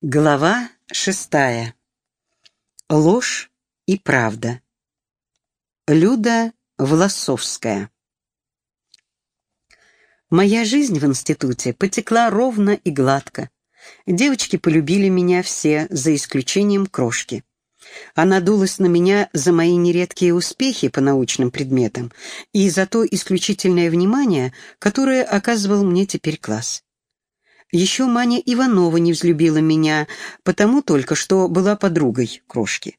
Глава шестая. Ложь и правда. Люда Власовская. Моя жизнь в институте потекла ровно и гладко. Девочки полюбили меня все, за исключением крошки. Она дулась на меня за мои нередкие успехи по научным предметам и за то исключительное внимание, которое оказывал мне теперь класс. Еще Маня Иванова не взлюбила меня, потому только что была подругой крошки.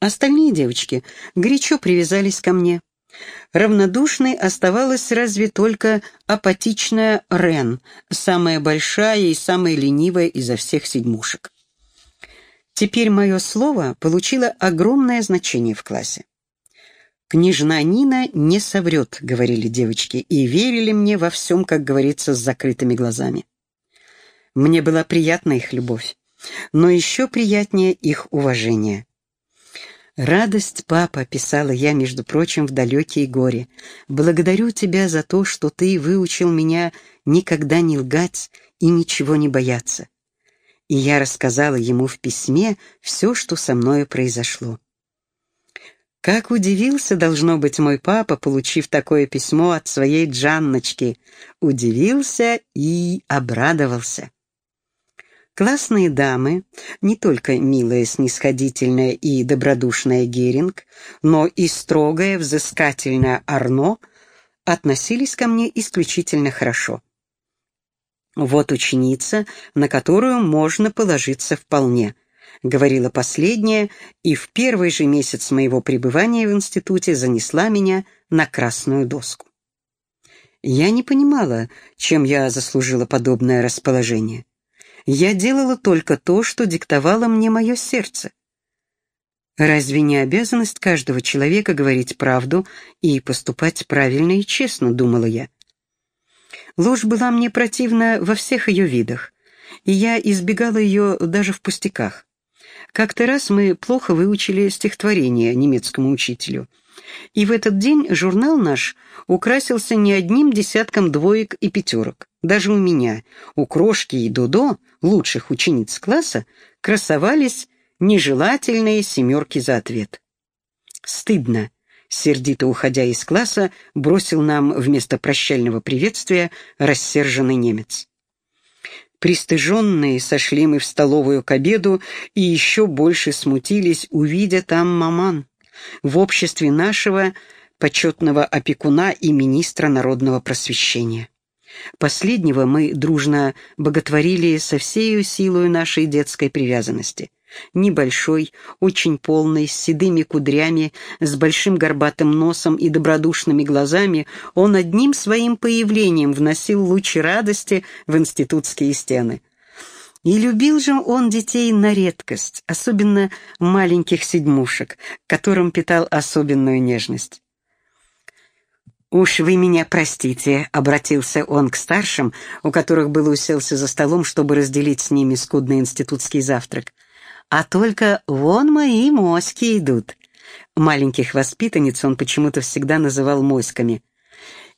Остальные девочки горячо привязались ко мне. Равнодушной оставалась разве только апатичная Рен, самая большая и самая ленивая изо всех седьмушек. Теперь мое слово получило огромное значение в классе. «Княжна Нина не соврет», — говорили девочки, и верили мне во всем, как говорится, с закрытыми глазами. Мне была приятна их любовь, но еще приятнее их уважение. «Радость, папа», — писала я, между прочим, в далекие горе, «благодарю тебя за то, что ты выучил меня никогда не лгать и ничего не бояться». И я рассказала ему в письме все, что со мною произошло. Как удивился, должно быть, мой папа, получив такое письмо от своей Джанночки. Удивился и обрадовался. Классные дамы, не только милая, снисходительная и добродушная Геринг, но и строгая, взыскательная Арно, относились ко мне исключительно хорошо. «Вот ученица, на которую можно положиться вполне», — говорила последняя, и в первый же месяц моего пребывания в институте занесла меня на красную доску. Я не понимала, чем я заслужила подобное расположение. Я делала только то, что диктовало мне мое сердце. Разве не обязанность каждого человека говорить правду и поступать правильно и честно, думала я. Ложь была мне противна во всех ее видах, и я избегала ее даже в пустяках. Как-то раз мы плохо выучили стихотворение немецкому учителю. И в этот день журнал наш украсился не одним десятком двоек и пятерок. Даже у меня, у Крошки и Дудо, лучших учениц класса, красовались нежелательные семерки за ответ. Стыдно, сердито уходя из класса, бросил нам вместо прощального приветствия рассерженный немец. Пристыженные сошли мы в столовую к обеду и еще больше смутились, увидя там маман в обществе нашего почетного опекуна и министра народного просвещения. Последнего мы дружно боготворили со всею силой нашей детской привязанности. Небольшой, очень полный, с седыми кудрями, с большим горбатым носом и добродушными глазами, он одним своим появлением вносил лучи радости в институтские стены. И любил же он детей на редкость, особенно маленьких седьмушек, которым питал особенную нежность. «Уж вы меня простите», — обратился он к старшим, у которых было уселся за столом, чтобы разделить с ними скудный институтский завтрак. «А только вон мои моськи идут». Маленьких воспитанниц он почему-то всегда называл моськами.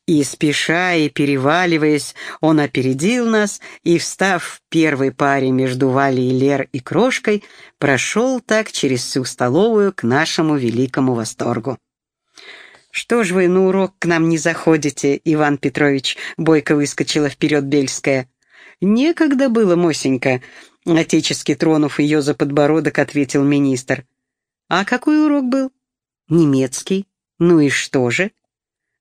И, спеша и переваливаясь, он опередил нас и, встав в первой паре между Валей, Лер и Крошкой, прошел так через всю столовую к нашему великому восторгу. «Что ж вы на урок к нам не заходите, Иван Петрович?» — бойко выскочила вперед Бельская. «Некогда было, Мосенька», — отечески тронув ее за подбородок, ответил министр. «А какой урок был?» «Немецкий. Ну и что же?»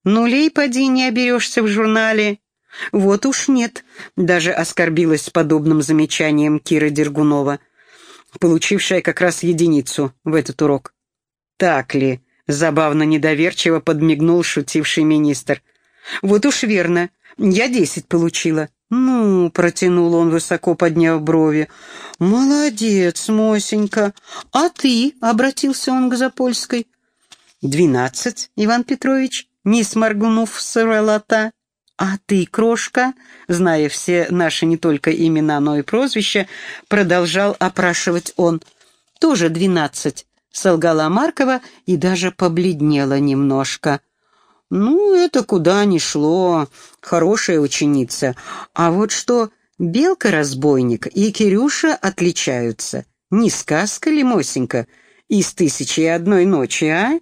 Нулей поди не оберешься в журнале. Вот уж нет, даже оскорбилась подобным замечанием Кира Дергунова, получившая как раз единицу в этот урок. Так ли? Забавно недоверчиво подмигнул шутивший министр. Вот уж верно, я десять получила. «Ну», — протянул он, высоко подняв брови, — «молодец, Мосенька. А ты?» — обратился он к Запольской. «Двенадцать, Иван Петрович» не сморгнув с А ты, крошка, зная все наши не только имена, но и прозвища, продолжал опрашивать он. Тоже двенадцать, солгала Маркова и даже побледнела немножко. Ну, это куда ни шло, хорошая ученица. А вот что Белка-разбойник и Кирюша отличаются. Не сказка ли, Мосенька, из «Тысячи и одной ночи», а?»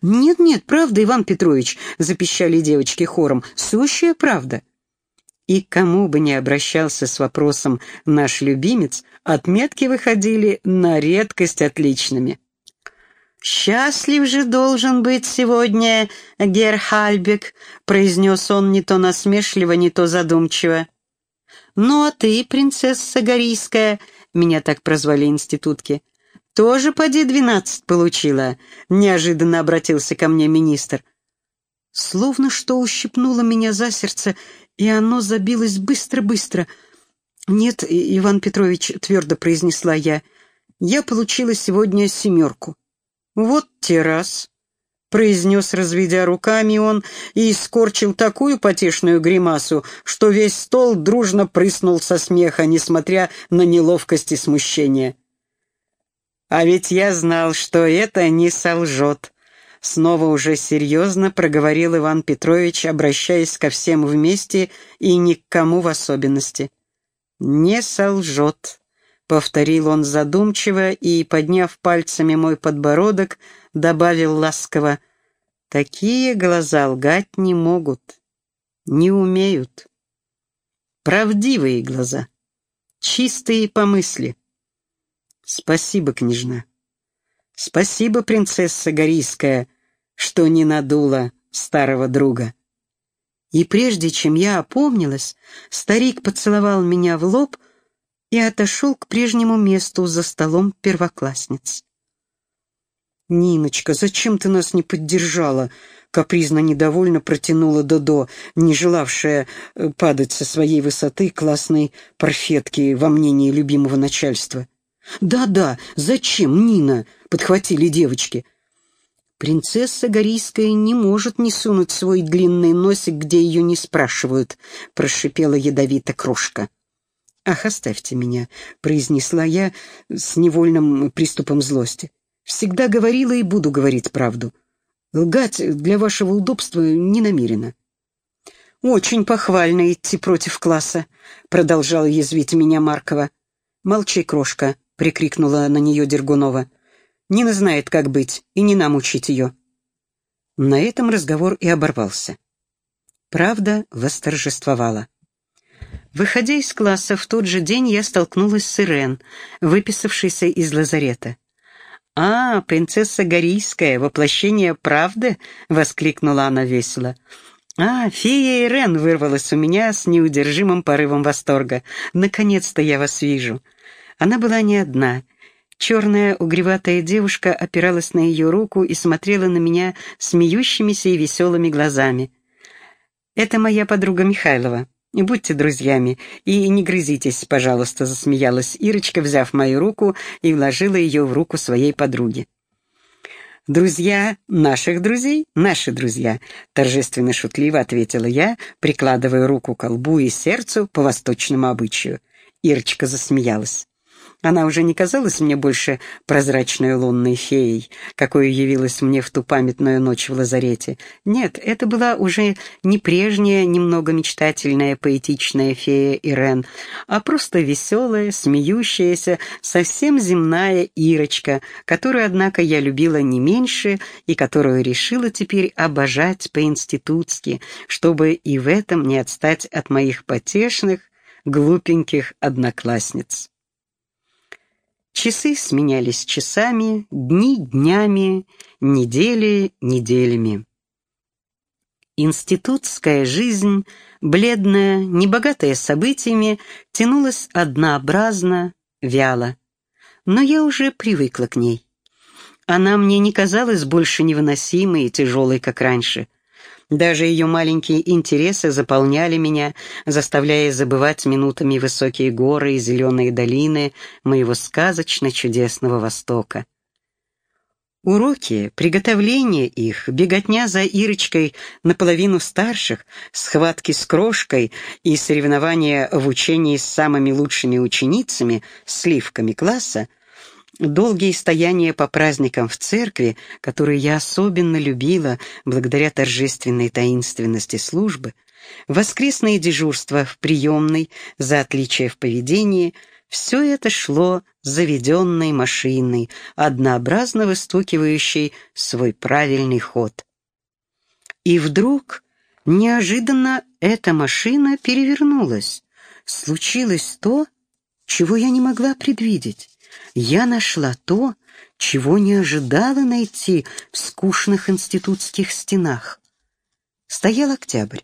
«Нет-нет, правда, Иван Петрович», — запищали девочки хором, — «сущая правда». И кому бы ни обращался с вопросом наш любимец, отметки выходили на редкость отличными. «Счастлив же должен быть сегодня Герхальбек», — произнес он не то насмешливо, не то задумчиво. «Ну а ты, принцесса Горийская», — меня так прозвали институтки, — «тоже поди двенадцать получила», — неожиданно обратился ко мне министр. Словно что ущипнуло меня за сердце, и оно забилось быстро-быстро. «Нет, Иван Петрович», — твердо произнесла я, — «я получила сегодня семерку». «Вот те раз», — произнес, разведя руками он, и искорчил такую потешную гримасу, что весь стол дружно прыснул со смеха, несмотря на неловкость и смущение. «А ведь я знал, что это не солжет», — снова уже серьезно проговорил Иван Петрович, обращаясь ко всем вместе и ни к кому в особенности. «Не солжет» повторил он задумчиво и, подняв пальцами мой подбородок, добавил ласково, «Такие глаза лгать не могут, не умеют. Правдивые глаза, чистые по мысли. Спасибо, княжна. Спасибо, принцесса Горийская, что не надула старого друга». И прежде чем я опомнилась, старик поцеловал меня в лоб, и отошел к прежнему месту за столом первоклассниц. «Ниночка, зачем ты нас не поддержала?» капризно недовольно протянула Додо, не желавшая э, падать со своей высоты классной парфетки во мнении любимого начальства. «Да-да, зачем, Нина?» — подхватили девочки. «Принцесса Горийская не может не сунуть свой длинный носик, где ее не спрашивают», — прошипела ядовито крошка. «Ах, оставьте меня», — произнесла я с невольным приступом злости. «Всегда говорила и буду говорить правду. Лгать для вашего удобства не намерена». «Очень похвально идти против класса», — продолжала язвить меня Маркова. «Молчи, крошка», — прикрикнула на нее Дергунова. «Нина знает, как быть, и не нам учить ее». На этом разговор и оборвался. Правда восторжествовала. Выходя из класса в тот же день, я столкнулась с Ирен, выписавшейся из лазарета. «А, принцесса Горийская, воплощение правды!» — воскликнула она весело. «А, фея Ирен!» — вырвалась у меня с неудержимым порывом восторга. «Наконец-то я вас вижу!» Она была не одна. Черная угреватая девушка опиралась на ее руку и смотрела на меня смеющимися и веселыми глазами. «Это моя подруга Михайлова. «Будьте друзьями и не грызитесь, пожалуйста», — засмеялась Ирочка, взяв мою руку и вложила ее в руку своей подруги. «Друзья наших друзей — наши друзья», — торжественно-шутливо ответила я, прикладывая руку к колбу и сердцу по восточному обычаю. Ирочка засмеялась. Она уже не казалась мне больше прозрачной лунной феей, какой явилась мне в ту памятную ночь в лазарете. Нет, это была уже не прежняя, немного мечтательная, поэтичная фея Ирен, а просто веселая, смеющаяся, совсем земная Ирочка, которую, однако, я любила не меньше и которую решила теперь обожать по-институтски, чтобы и в этом не отстать от моих потешных, глупеньких одноклассниц. Часы сменялись часами, дни днями, недели неделями. Институтская жизнь, бледная, небогатая событиями, тянулась однообразно, вяло. Но я уже привыкла к ней. Она мне не казалась больше невыносимой и тяжелой, как раньше — даже ее маленькие интересы заполняли меня, заставляя забывать минутами высокие горы и зеленые долины моего сказочно-чудесного Востока. Уроки, приготовление их, беготня за Ирочкой наполовину старших, схватки с крошкой и соревнования в учении с самыми лучшими ученицами, сливками класса — Долгие стояния по праздникам в церкви, которые я особенно любила благодаря торжественной таинственности службы, воскресное дежурство в приемной за отличие в поведении — все это шло заведенной машиной, однообразно выстукивающей свой правильный ход. И вдруг, неожиданно, эта машина перевернулась. Случилось то, чего я не могла предвидеть. Я нашла то, чего не ожидала найти в скучных институтских стенах. Стоял октябрь.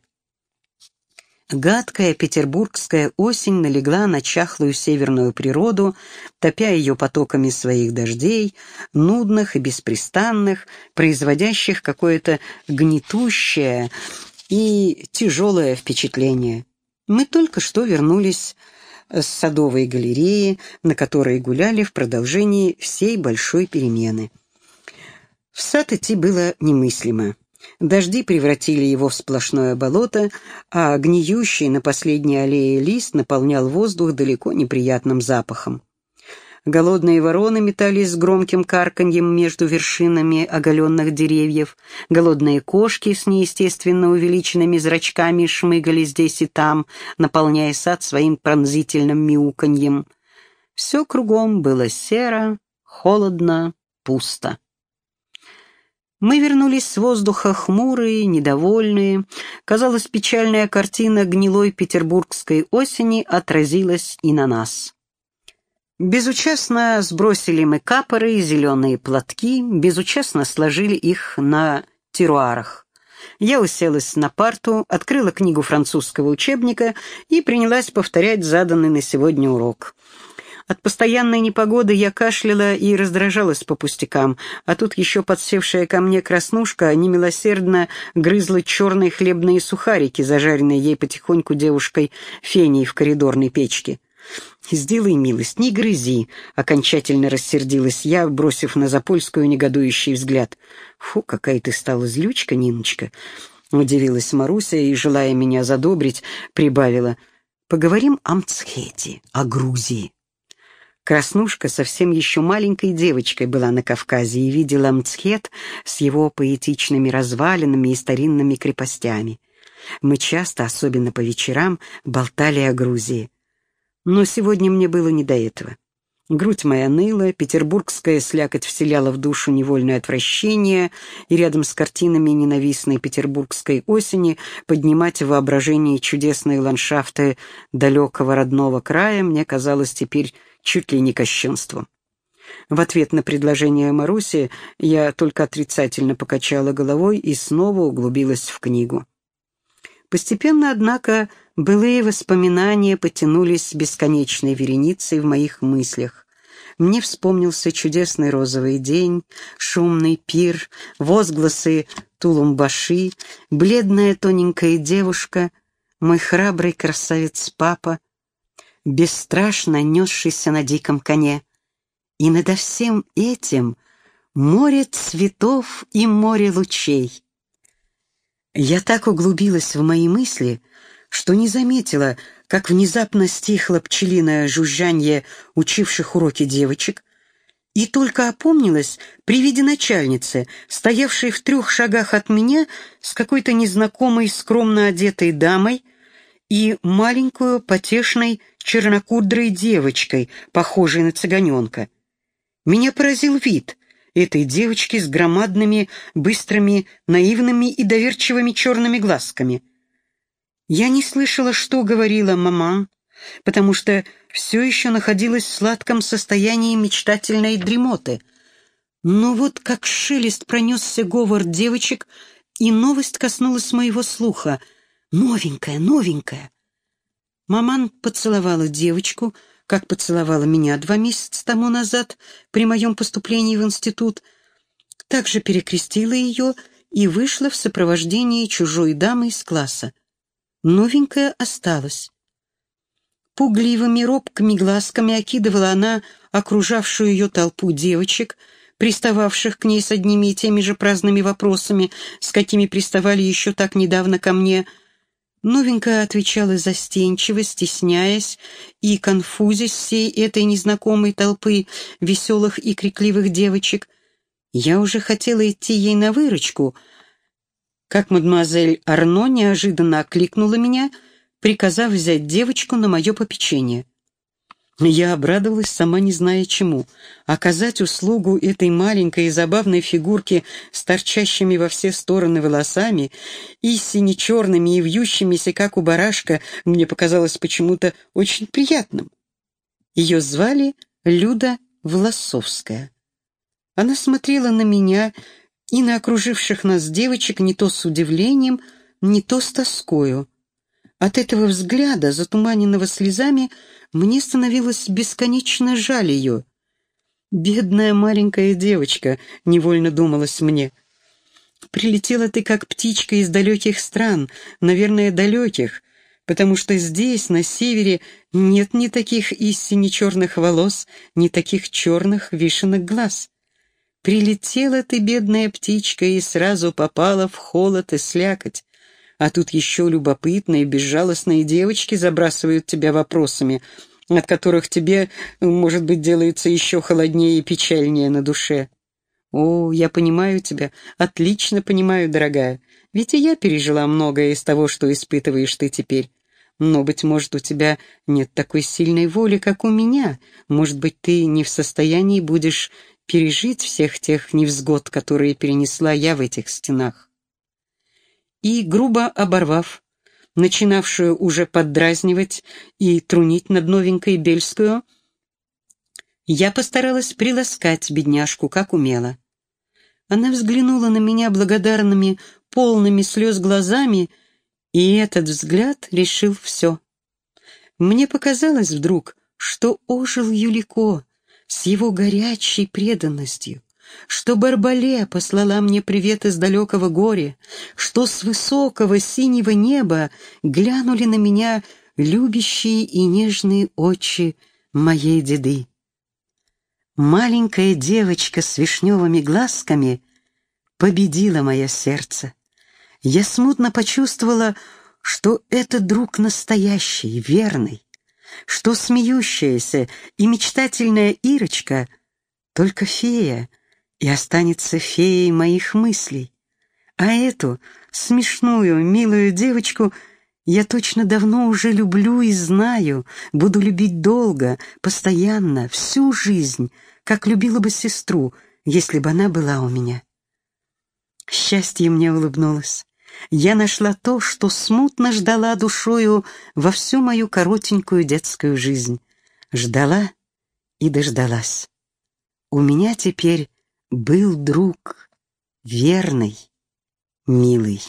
Гадкая петербургская осень налегла на чахлую северную природу, топя ее потоками своих дождей, нудных и беспрестанных, производящих какое-то гнетущее и тяжелое впечатление. Мы только что вернулись с садовой галереи, на которой гуляли в продолжении всей большой перемены. В сад идти было немыслимо. Дожди превратили его в сплошное болото, а гниющий на последней аллее лист наполнял воздух далеко неприятным запахом. Голодные вороны метались с громким карканьем между вершинами оголенных деревьев. Голодные кошки с неестественно увеличенными зрачками шмыгали здесь и там, наполняя сад своим пронзительным мяуканьем. Все кругом было серо, холодно, пусто. Мы вернулись с воздуха хмурые, недовольные. Казалось, печальная картина гнилой петербургской осени отразилась и на нас. Безучастно сбросили мы капоры и зеленые платки, безучастно сложили их на теруарах. Я уселась на парту, открыла книгу французского учебника и принялась повторять заданный на сегодня урок — от постоянной непогоды я кашляла и раздражалась по пустякам, а тут еще подсевшая ко мне краснушка немилосердно грызла черные хлебные сухарики, зажаренные ей потихоньку девушкой Феней в коридорной печке. «Сделай милость, не грызи», — окончательно рассердилась я, бросив на Запольскую негодующий взгляд. «Фу, какая ты стала злючка, Ниночка!» — удивилась Маруся и, желая меня задобрить, прибавила. «Поговорим о Мцхете, о Грузии». Краснушка совсем еще маленькой девочкой была на Кавказе и видела Мцхет с его поэтичными развалинами и старинными крепостями. Мы часто, особенно по вечерам, болтали о Грузии. Но сегодня мне было не до этого. Грудь моя ныла, петербургская слякоть вселяла в душу невольное отвращение, и рядом с картинами ненавистной петербургской осени поднимать в воображении чудесные ландшафты далекого родного края мне казалось теперь чуть ли не кощунством. В ответ на предложение Маруси я только отрицательно покачала головой и снова углубилась в книгу. Постепенно, однако, былые воспоминания потянулись бесконечной вереницей в моих мыслях. Мне вспомнился чудесный розовый день, шумный пир, возгласы тулумбаши, бледная тоненькая девушка, мой храбрый красавец-папа, бесстрашно несшийся на диком коне. И надо всем этим море цветов и море лучей. Я так углубилась в мои мысли, что не заметила, как внезапно стихло пчелиное жужжанье учивших уроки девочек, и только опомнилась при виде начальницы, стоявшей в трех шагах от меня с какой-то незнакомой скромно одетой дамой и маленькую потешной чернокудрой девочкой, похожей на цыганенка. Меня поразил вид этой девочки с громадными, быстрыми, наивными и доверчивыми черными глазками. Я не слышала, что говорила мама, потому что все еще находилась в сладком состоянии мечтательной дремоты. Но вот как шелест пронесся говор девочек, и новость коснулась моего слуха. Новенькая, новенькая. Маман поцеловала девочку, как поцеловала меня два месяца тому назад при моем поступлении в институт, также перекрестила ее и вышла в сопровождении чужой дамы из класса. Новенькая осталась. Пугливыми робкими глазками окидывала она окружавшую ее толпу девочек, пристававших к ней с одними и теми же праздными вопросами, с какими приставали еще так недавно ко мне — Новенькая отвечала застенчиво, стесняясь и конфузясь всей этой незнакомой толпы веселых и крикливых девочек. Я уже хотела идти ей на выручку, как мадемуазель Арно неожиданно окликнула меня, приказав взять девочку на мое попечение. Я обрадовалась, сама не зная чему. Оказать услугу этой маленькой и забавной фигурке с торчащими во все стороны волосами и сине-черными и вьющимися, как у барашка, мне показалось почему-то очень приятным. Ее звали Люда Власовская. Она смотрела на меня и на окруживших нас девочек не то с удивлением, не то с тоскою. От этого взгляда, затуманенного слезами, мне становилось бесконечно жаль ее. «Бедная маленькая девочка», — невольно думалось мне. «Прилетела ты как птичка из далеких стран, наверное, далеких, потому что здесь, на севере, нет ни таких истине черных волос, ни таких черных вишенок глаз. Прилетела ты, бедная птичка, и сразу попала в холод и слякоть. А тут еще любопытные, безжалостные девочки забрасывают тебя вопросами, от которых тебе, может быть, делается еще холоднее и печальнее на душе. О, я понимаю тебя, отлично понимаю, дорогая, ведь и я пережила многое из того, что испытываешь ты теперь. Но, быть может, у тебя нет такой сильной воли, как у меня. Может быть, ты не в состоянии будешь пережить всех тех невзгод, которые перенесла я в этих стенах. И, грубо оборвав, начинавшую уже поддразнивать и трунить над новенькой Бельскую, я постаралась приласкать бедняжку, как умела. Она взглянула на меня благодарными, полными слез глазами, и этот взгляд решил все. Мне показалось вдруг, что ожил Юлико с его горячей преданностью, что Барбале послала мне привет из далекого горя, что с высокого синего неба глянули на меня любящие и нежные очи моей деды. Маленькая девочка с вишневыми глазками победила мое сердце. Я смутно почувствовала, что это друг настоящий, верный, что смеющаяся и мечтательная Ирочка — только фея, и останется феей моих мыслей. А эту смешную, милую девочку я точно давно уже люблю и знаю, буду любить долго, постоянно, всю жизнь, как любила бы сестру, если бы она была у меня. Счастье мне улыбнулось. Я нашла то, что смутно ждала душою во всю мою коротенькую детскую жизнь. Ждала и дождалась. У меня теперь был друг, верный, милый.